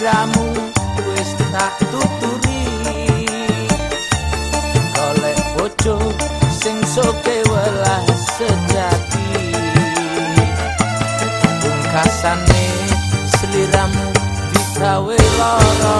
sliramu wis tak tuturi. Golek bojo sing soke welas sejati. Pungkasane sliramu digawe lorong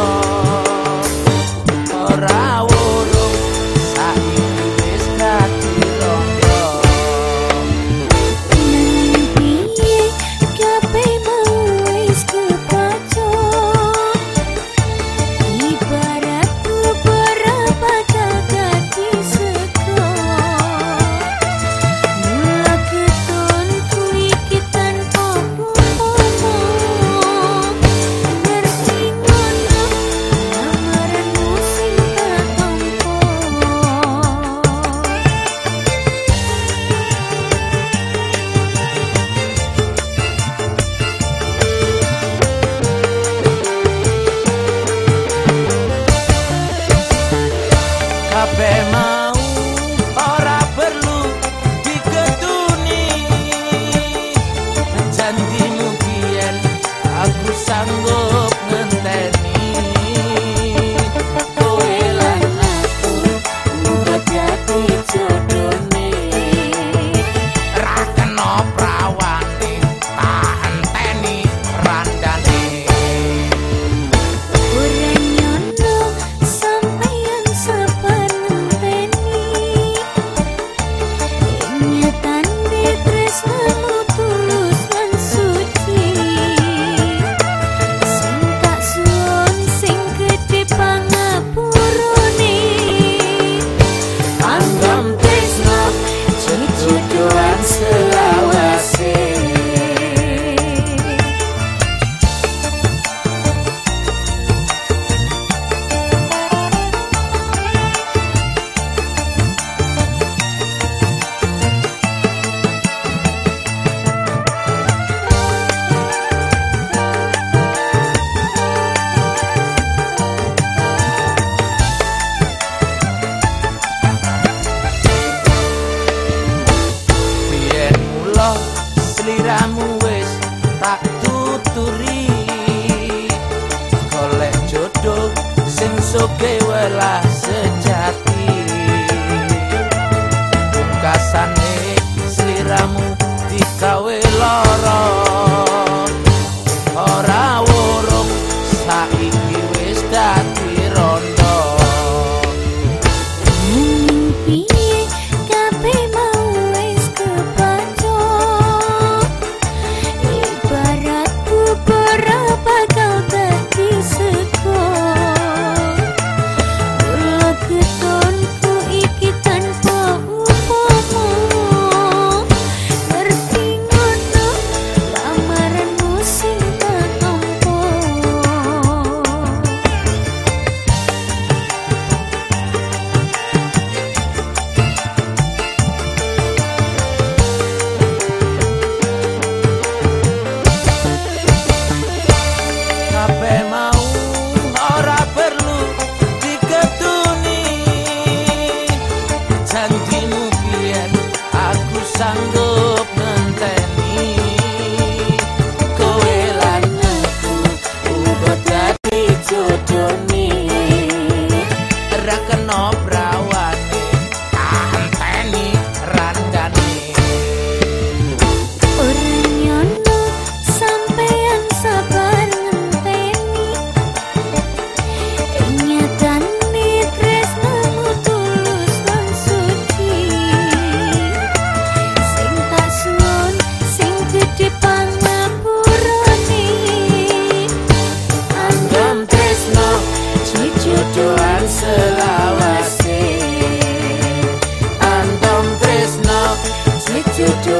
sliramu wis tak tuturi. Golek jodoh sing soge welas sejati. Pungkasane sliramu dikawe lorong to do